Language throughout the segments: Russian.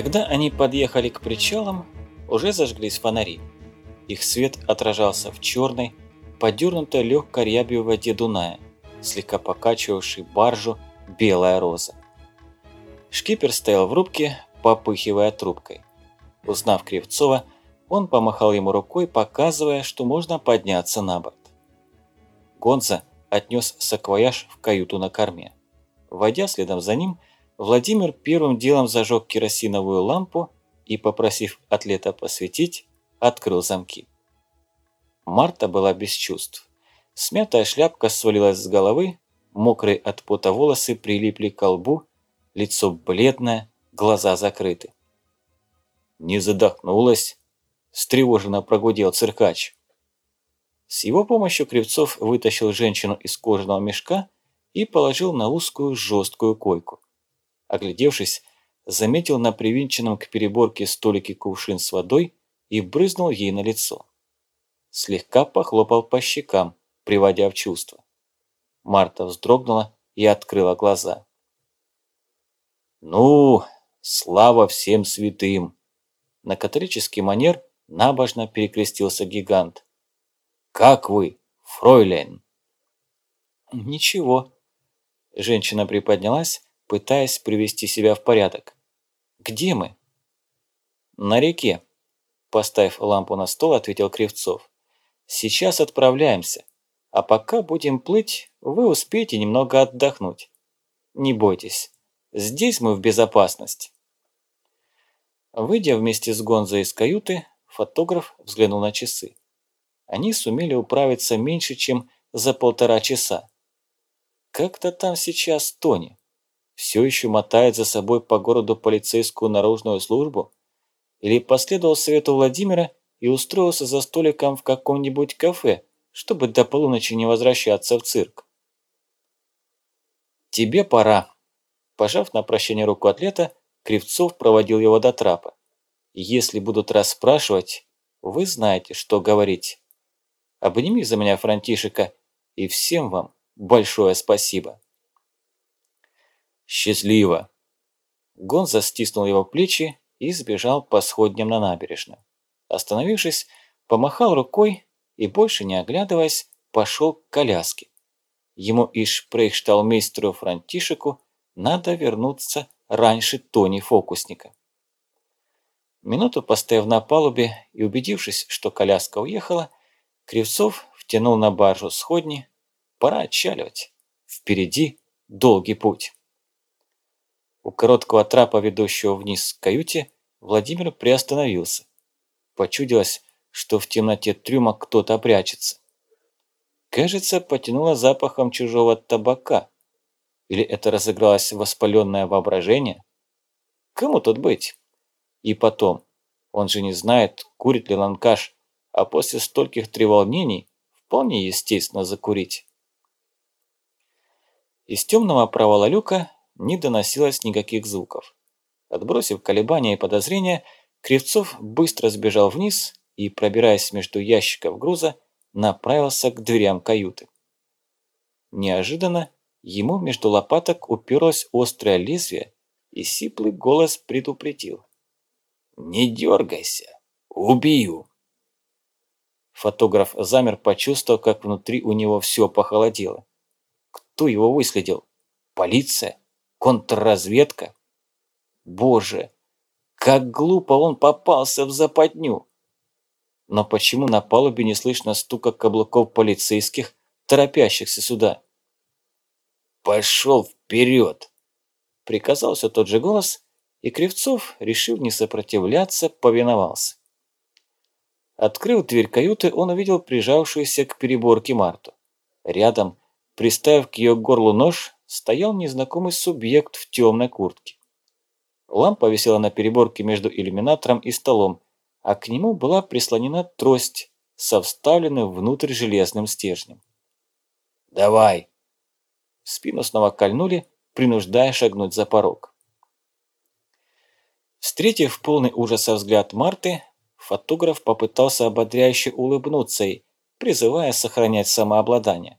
Когда они подъехали к причалам, уже зажглись фонари. Их свет отражался в черной, подернутой легкой рябью воде Дуная, слегка покачивавшей баржу «Белая роза». Шкипер стоял в рубке, попыхивая трубкой. Узнав Кривцова, он помахал ему рукой, показывая, что можно подняться на борт. Гонза отнес саквояж в каюту на корме. Войдя следом за ним, Владимир первым делом зажег керосиновую лампу и, попросив атлета посветить, открыл замки. Марта была без чувств. Смятая шляпка свалилась с головы, мокрые от пота волосы прилипли к лбу, лицо бледное, глаза закрыты. «Не задохнулась?» – встревоженно прогудел циркач. С его помощью Кривцов вытащил женщину из кожаного мешка и положил на узкую жесткую койку. Оглядевшись, заметил на привинченном к переборке столике кувшин с водой и брызнул ей на лицо. Слегка похлопал по щекам, приводя в чувство. Марта вздрогнула и открыла глаза. «Ну, слава всем святым!» На католический манер набожно перекрестился гигант. «Как вы, фройлен?» «Ничего». Женщина приподнялась пытаясь привести себя в порядок. «Где мы?» «На реке», – поставив лампу на стол, ответил Кривцов. «Сейчас отправляемся, а пока будем плыть, вы успеете немного отдохнуть. Не бойтесь, здесь мы в безопасности». Выйдя вместе с Гонзо из каюты, фотограф взглянул на часы. Они сумели управиться меньше, чем за полтора часа. Как-то там сейчас Тони все еще мотает за собой по городу полицейскую наружную службу? Или последовал совету Владимира и устроился за столиком в каком-нибудь кафе, чтобы до полуночи не возвращаться в цирк? «Тебе пора», – пожав на прощание руку атлета, Кривцов проводил его до трапа. «Если будут расспрашивать, вы знаете, что говорить. Обними за меня Франтишека, и всем вам большое спасибо». «Счастливо!» Гон застиснул его плечи и сбежал по сходням на набережную. Остановившись, помахал рукой и, больше не оглядываясь, пошел к коляске. Ему и шпрейхшталмейстеру Франтишеку надо вернуться раньше Тони Фокусника. Минуту постояв на палубе и убедившись, что коляска уехала, Кривцов втянул на баржу сходни. Пора отчаливать. Впереди долгий путь. У короткого трапа, ведущего вниз к каюте, Владимир приостановился. Почудилось, что в темноте трюма кто-то прячется. Кажется, потянуло запахом чужого табака. Или это разыгралось воспаленное воображение? Кому тут быть? И потом, он же не знает, курит ли ланкаш, а после стольких треволнений вполне естественно закурить. Из темного провала люка не доносилось никаких звуков. Отбросив колебания и подозрения, Кривцов быстро сбежал вниз и, пробираясь между ящиков груза, направился к дверям каюты. Неожиданно ему между лопаток уперлось острое лезвие, и сиплый голос предупредил. «Не дергайся! Убью!» Фотограф замер, почувствовав, как внутри у него все похолодело. Кто его выследил? Полиция? Контрразведка? Боже, как глупо он попался в западню! Но почему на палубе не слышно стука каблуков полицейских, торопящихся сюда? «Пошел вперед!» Приказал все тот же голос, и Кривцов, решив не сопротивляться, повиновался. Открыв дверь каюты, он увидел прижавшуюся к переборке Марту. Рядом, приставив к ее горлу нож, стоял незнакомый субъект в темной куртке. Лампа висела на переборке между иллюминатором и столом, а к нему была прислонена трость со вставленным внутрь железным стержнем. «Давай!» спину снова кольнули, принуждая шагнуть за порог. Встретив полный ужаса взгляд Марты, фотограф попытался ободряюще улыбнуться ей, призывая сохранять самообладание.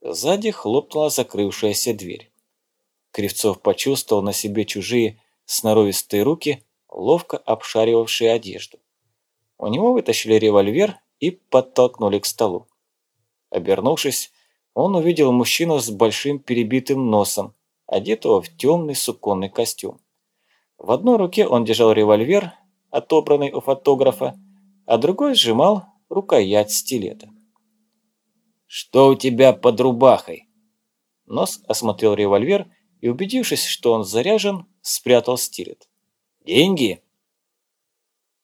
Сзади хлопнула закрывшаяся дверь. Кривцов почувствовал на себе чужие, сноровистые руки, ловко обшаривавшие одежду. У него вытащили револьвер и подтолкнули к столу. Обернувшись, он увидел мужчину с большим перебитым носом, одетого в темный суконный костюм. В одной руке он держал револьвер, отобранный у фотографа, а другой сжимал рукоять стилета. «Что у тебя под рубахой?» Нос осмотрел револьвер и, убедившись, что он заряжен, спрятал стилет. «Деньги?»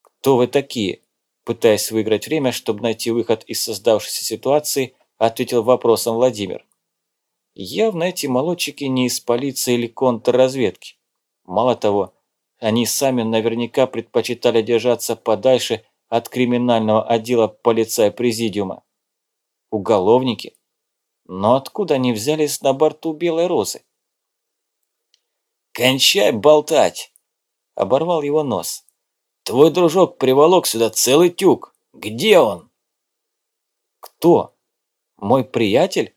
«Кто вы такие?» Пытаясь выиграть время, чтобы найти выход из создавшейся ситуации, ответил вопросом Владимир. Явно эти молодчики не из полиции или контрразведки. Мало того, они сами наверняка предпочитали держаться подальше от криминального отдела полицая-президиума. Уголовники? Но откуда они взялись на борту Белой Розы? «Кончай болтать!» – оборвал его нос. «Твой дружок приволок сюда целый тюк. Где он?» «Кто? Мой приятель?»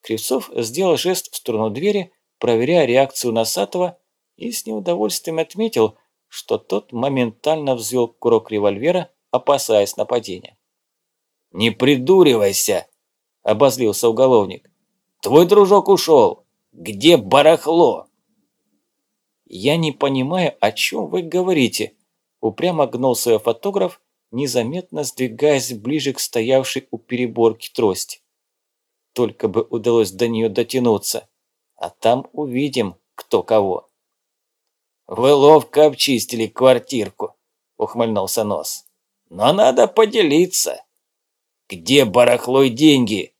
Кривцов сделал жест в сторону двери, проверяя реакцию Носатого, и с неудовольствием отметил, что тот моментально взвел курок револьвера, опасаясь нападения. «Не придуривайся!» – обозлился уголовник. «Твой дружок ушел! Где барахло?» «Я не понимаю, о чем вы говорите», – упрямо гнул свой фотограф, незаметно сдвигаясь ближе к стоявшей у переборки трости. Только бы удалось до нее дотянуться, а там увидим, кто кого. «Вы ловко обчистили квартирку», – ухмыльнулся Нос. «Но надо поделиться. Где барахло и деньги?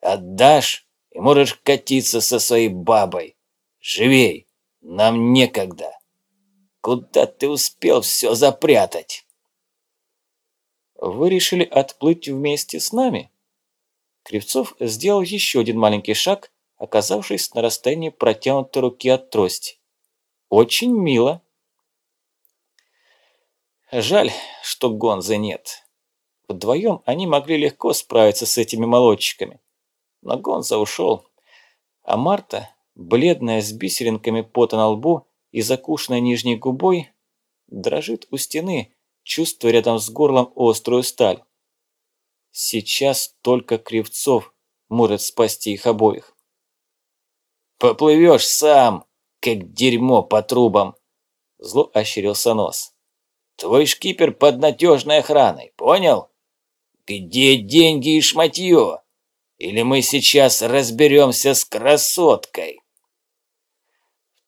Отдашь, и можешь катиться со своей бабой. Живей, нам некогда. Куда ты успел все запрятать?» «Вы решили отплыть вместе с нами?» Кривцов сделал еще один маленький шаг, оказавшись на расстоянии протянутой руки от трости. «Очень мило». Жаль, что Гонзы нет. Вдвоем они могли легко справиться с этими молодчиками. Но Гонза ушел, а Марта, бледная с бисеринками пота на лбу и закушенной нижней губой, дрожит у стены, чувствуя рядом с горлом острую сталь. Сейчас только Кривцов может спасти их обоих. «Поплывешь сам, как дерьмо по трубам!» Зло ощерился нос. «Твой шкипер под надежной охраной, понял? Где деньги и шматье? Или мы сейчас разберемся с красоткой?»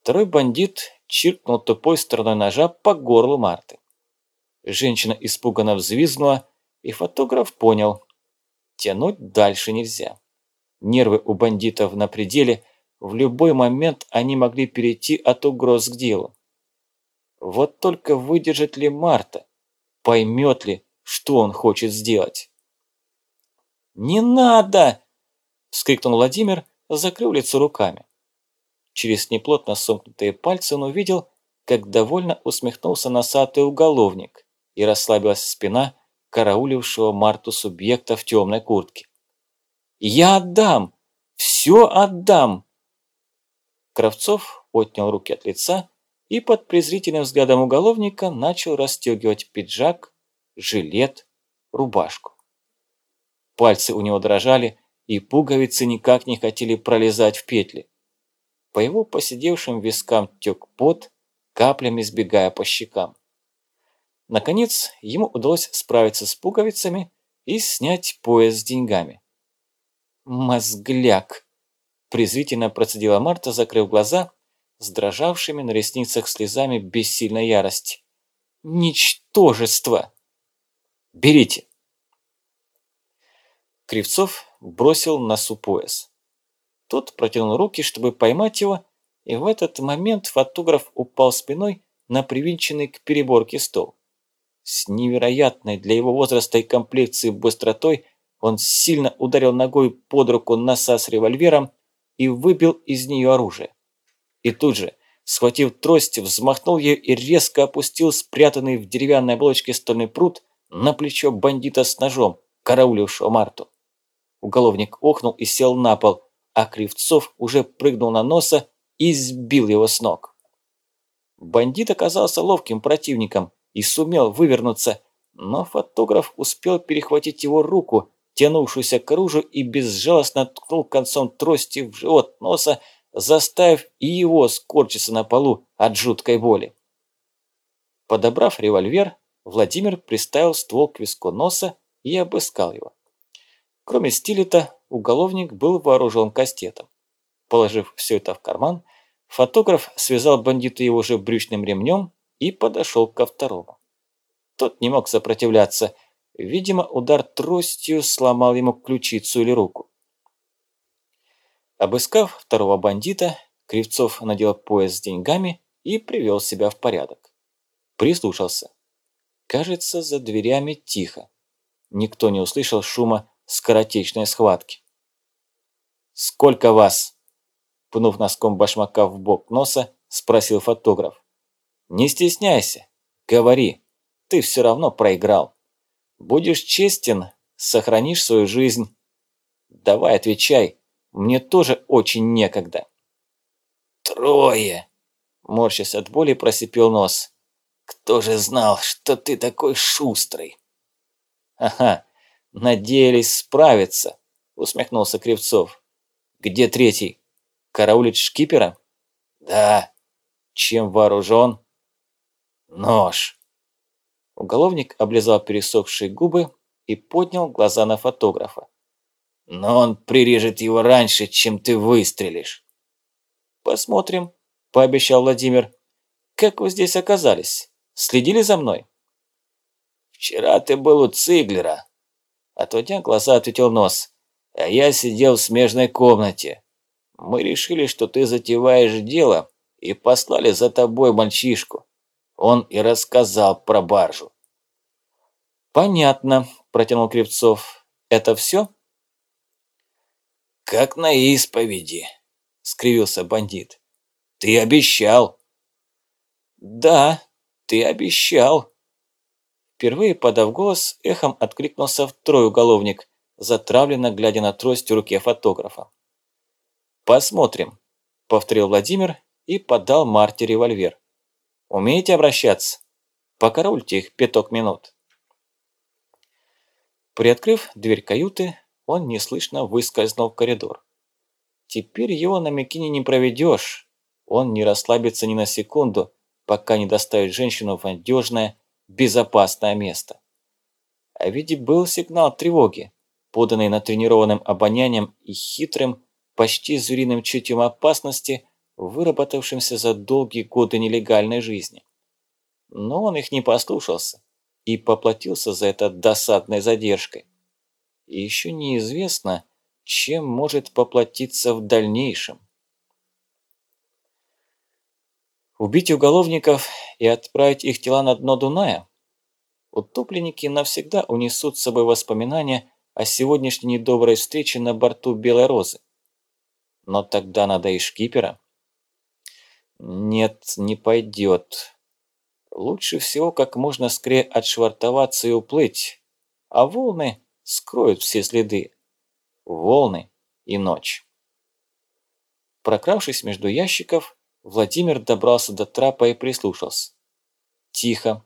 Второй бандит чиркнул тупой стороной ножа по горлу Марты. Женщина испуганно взвизгнула, и фотограф понял, тянуть дальше нельзя. Нервы у бандитов на пределе, в любой момент они могли перейти от угроз к делу. Вот только выдержит ли Марта, поймет ли, что он хочет сделать. «Не надо!» – вскрикнул Владимир, закрыв лицо руками. Через неплотно сомкнутые пальцы он увидел, как довольно усмехнулся носатый уголовник и расслабилась спина, караулившего Марту субъекта в темной куртке. «Я отдам! Все отдам!» Кравцов отнял руки от лица и под презрительным взглядом уголовника начал расстегивать пиджак, жилет, рубашку. Пальцы у него дрожали, и пуговицы никак не хотели пролезать в петли. По его посидевшим вискам тек пот, каплями сбегая по щекам. Наконец, ему удалось справиться с пуговицами и снять пояс с деньгами. «Мозгляк!» – презрительно процедила Марта, закрыв глаза, с дрожавшими на ресницах слезами бессильной ярости. «Ничтожество!» «Берите!» Кривцов бросил носу пояс. Тот протянул руки, чтобы поймать его, и в этот момент фотограф упал спиной на привинченный к переборке стол. С невероятной для его возраста и комплекции быстротой он сильно ударил ногой под руку носа с револьвером и выбил из нее оружие. И тут же, схватив трость, взмахнул ее и резко опустил спрятанный в деревянной оболочке стальной пруд на плечо бандита с ножом, караулившего Марту. Уголовник охнул и сел на пол, а Кривцов уже прыгнул на носа и сбил его с ног. Бандит оказался ловким противником и сумел вывернуться, но фотограф успел перехватить его руку, тянувшуюся к оружию, и безжалостно ткнул концом трости в живот носа, заставив и его скорчиться на полу от жуткой боли. Подобрав револьвер, Владимир приставил ствол к виску носа и обыскал его. Кроме стилета, уголовник был вооружен кастетом. Положив все это в карман, фотограф связал бандита его же брючным ремнем и подошел ко второму. Тот не мог сопротивляться. Видимо, удар тростью сломал ему ключицу или руку. Обыскав второго бандита, Кривцов надел пояс с деньгами и привел себя в порядок. Прислушался. Кажется, за дверями тихо. Никто не услышал шума скоротечной схватки. «Сколько вас?» Пнув носком башмака в бок носа, спросил фотограф. «Не стесняйся, говори, ты все равно проиграл. Будешь честен, сохранишь свою жизнь. Давай отвечай, мне тоже очень некогда». «Трое!» Морщась от боли, просипел нос. «Кто же знал, что ты такой шустрый?» «Ага, надеялись справиться», усмехнулся Кривцов. «Где третий? Караулить шкипера?» «Да». «Чем вооружен?» «Нож». Уголовник облизал пересохшие губы и поднял глаза на фотографа. «Но он прирежет его раньше, чем ты выстрелишь». «Посмотрим», – пообещал Владимир. «Как вы здесь оказались? Следили за мной?» «Вчера ты был у Циглера», – отводя глаза, ответил Нос. «А я сидел в смежной комнате. Мы решили, что ты затеваешь дело, и послали за тобой мальчишку. Он и рассказал про баржу». «Понятно», – протянул Кривцов. «Это все?» «Как на исповеди», – скривился бандит. «Ты обещал». «Да, ты обещал». Впервые подав голос, эхом откликнулся второй уголовник, затравленно глядя на трость в руке фотографа. «Посмотрим», – повторил Владимир и подал Марте револьвер. «Умеете обращаться? Покорольте их пяток минут». Приоткрыв дверь каюты, он неслышно выскользнул в коридор. Теперь его на Микине не проведешь. Он не расслабится ни на секунду, пока не доставит женщину в надежное, безопасное место. А ведь был сигнал тревоги, поданный натренированным обонянием и хитрым, почти звериным чутьем опасности, выработавшимся за долгие годы нелегальной жизни. Но он их не послушался и поплатился за это досадной задержкой. И еще неизвестно, чем может поплатиться в дальнейшем. Убить уголовников и отправить их тела на дно Дуная? Утопленники навсегда унесут с собой воспоминания о сегодняшней недоброй встрече на борту Белой Розы. Но тогда надо и шкипера. Нет, не пойдет. Лучше всего как можно скорее отшвартоваться и уплыть, а волны скроют все следы. Волны и ночь. Прокравшись между ящиков, Владимир добрался до трапа и прислушался. Тихо,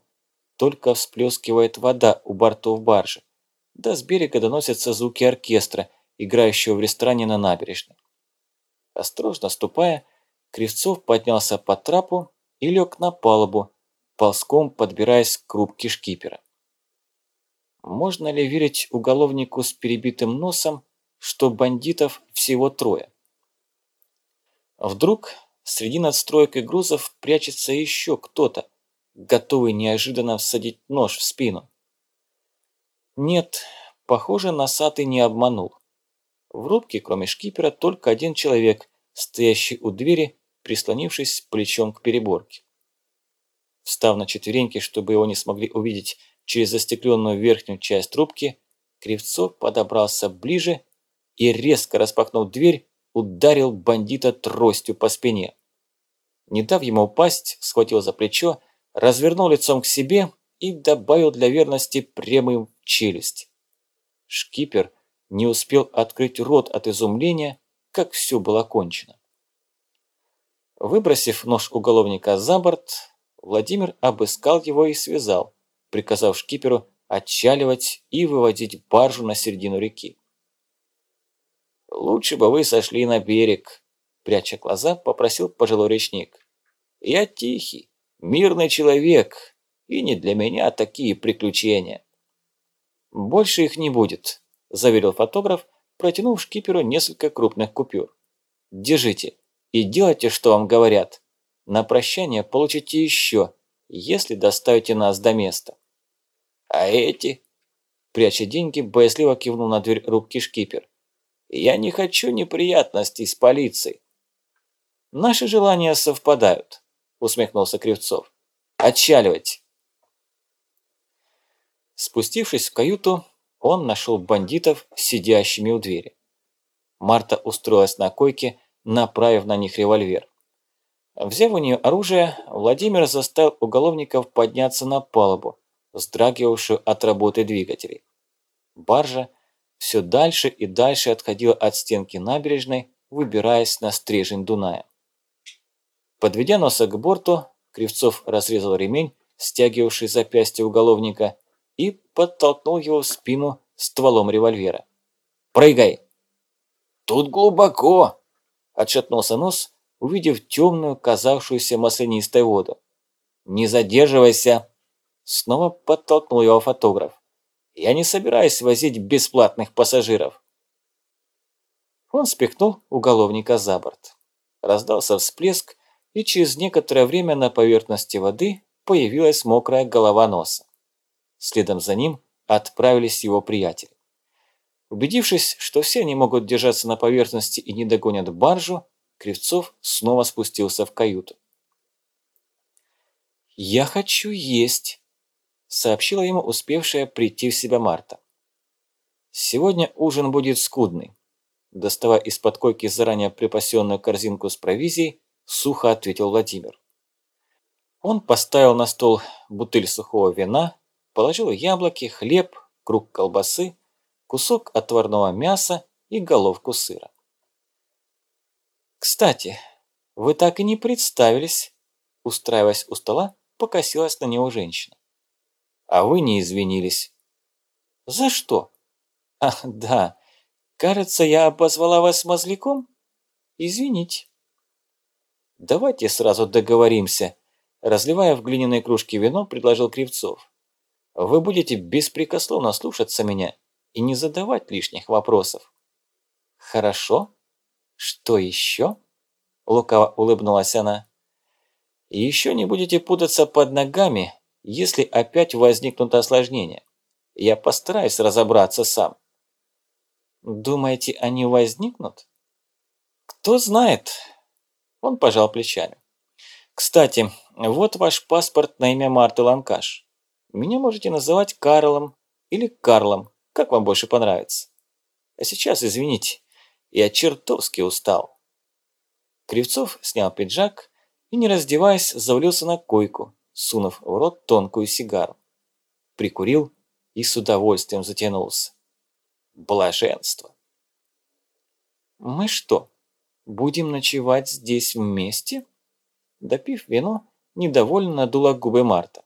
только всплескивает вода у бортов баржи. Да с берега доносятся звуки оркестра, играющего в ресторане на набережной. Осторожно ступая, Кривцов поднялся по трапу и лег на палубу, ползком подбираясь к рубке шкипера. Можно ли верить уголовнику с перебитым носом, что бандитов всего трое? Вдруг среди надстроек и грузов прячется еще кто-то, готовый неожиданно всадить нож в спину. Нет, похоже, носатый не обманул. В рубке, кроме шкипера, только один человек, стоящий у двери, прислонившись плечом к переборке. Встав на четвереньки, чтобы его не смогли увидеть через застекленную верхнюю часть трубки, Кривцов подобрался ближе и, резко распахнув дверь, ударил бандита тростью по спине. Не дав ему упасть, схватил за плечо, развернул лицом к себе и добавил для верности прямым челюсть. Шкипер не успел открыть рот от изумления, как все было кончено. Выбросив нож уголовника за борт, Владимир обыскал его и связал, приказав шкиперу отчаливать и выводить баржу на середину реки. «Лучше бы вы сошли на берег», – пряча глаза, попросил пожилой речник. «Я тихий, мирный человек, и не для меня такие приключения». «Больше их не будет», – заверил фотограф, протянув шкиперу несколько крупных купюр. «Держите и делайте, что вам говорят. На прощание получите еще, если доставите нас до места». «А эти?» Пряча деньги, боязливо кивнул на дверь рубки шкипер. «Я не хочу неприятностей с полицией». «Наши желания совпадают», – усмехнулся Кривцов. «Отчаливать!» Спустившись в каюту, он нашел бандитов, сидящими у двери. Марта устроилась на койке, направив на них револьвер. Взяв у нее оружие, Владимир заставил уголовников подняться на палубу, вздрагивавшую от работы двигателей. Баржа все дальше и дальше отходила от стенки набережной, выбираясь на стрежень Дуная. Подведя носа к борту, Кривцов разрезал ремень, стягивавший запястье уголовника, и подтолкнул его в спину стволом револьвера. «Прыгай!» «Тут глубоко!» – отшатнулся нос, увидев темную, казавшуюся маслянистой воду. «Не задерживайся!» – снова подтолкнул его фотограф. «Я не собираюсь возить бесплатных пассажиров!» Он спихнул уголовника за борт. Раздался всплеск, и через некоторое время на поверхности воды появилась мокрая голова носа. Следом за ним отправились его приятели. Убедившись, что все они могут держаться на поверхности и не догонят баржу, Кривцов снова спустился в каюту. «Я хочу есть», – сообщила ему успевшая прийти в себя Марта. «Сегодня ужин будет скудный», – доставая из-под койки заранее припасенную корзинку с провизией, сухо ответил Владимир. Он поставил на стол бутыль сухого вина, положил яблоки, хлеб, круг колбасы, кусок отварного мяса и головку сыра. «Кстати, вы так и не представились», устраиваясь у стола, покосилась на него женщина. «А вы не извинились». «За что?» «Ах, да, кажется, я обозвала вас мозляком? Извините». «Давайте сразу договоримся», разливая в глиняной кружке вино, предложил Кривцов. Вы будете беспрекословно слушаться меня и не задавать лишних вопросов. Хорошо? Что еще? Лукаво улыбнулась она. Еще не будете путаться под ногами, если опять возникнут осложнения. Я постараюсь разобраться сам. Думаете, они возникнут? Кто знает. Он пожал плечами. Кстати, вот ваш паспорт на имя Марты Ланкаш. Меня можете называть Карлом или Карлом, как вам больше понравится. А сейчас, извините, я чертовски устал. Кривцов снял пиджак и, не раздеваясь, завалился на койку, сунув в рот тонкую сигару. Прикурил и с удовольствием затянулся. Блаженство. «Мы что, будем ночевать здесь вместе?» Допив вино, недовольно надула губы Марта.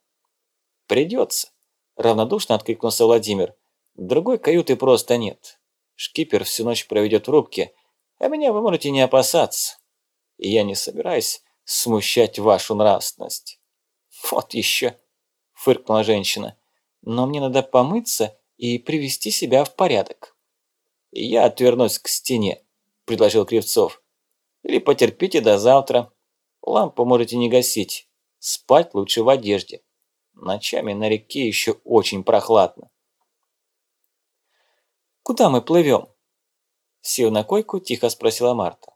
«Придется», – равнодушно откликнулся Владимир. «Другой каюты просто нет. Шкипер всю ночь проведет в рубке, а меня вы можете не опасаться. И я не собираюсь смущать вашу нравственность». «Вот еще», – фыркнула женщина. «Но мне надо помыться и привести себя в порядок». «Я отвернусь к стене», – предложил Кривцов. «Или потерпите до завтра. Лампу можете не гасить. Спать лучше в одежде». Ночами на реке еще очень прохладно. «Куда мы плывем?» Сев на койку, тихо спросила Марта.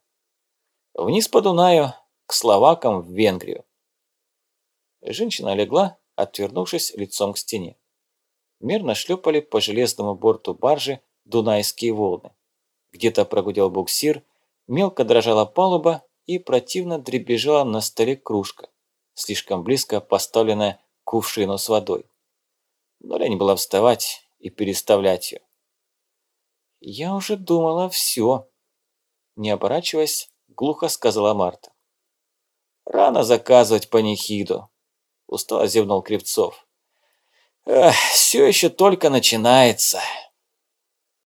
«Вниз по Дунаю, к словакам в Венгрию». Женщина легла, отвернувшись лицом к стене. Мерно шлепали по железному борту баржи дунайские волны. Где-то прогудел буксир, мелко дрожала палуба и противно дребезжала на столе кружка, слишком близко поставленная кувшину с водой. Но лень было вставать и переставлять ее. «Я уже думала все», – не оборачиваясь, глухо сказала Марта. Рано заказывать панихиду. Устало зевнул Кривцов. Все еще только начинается.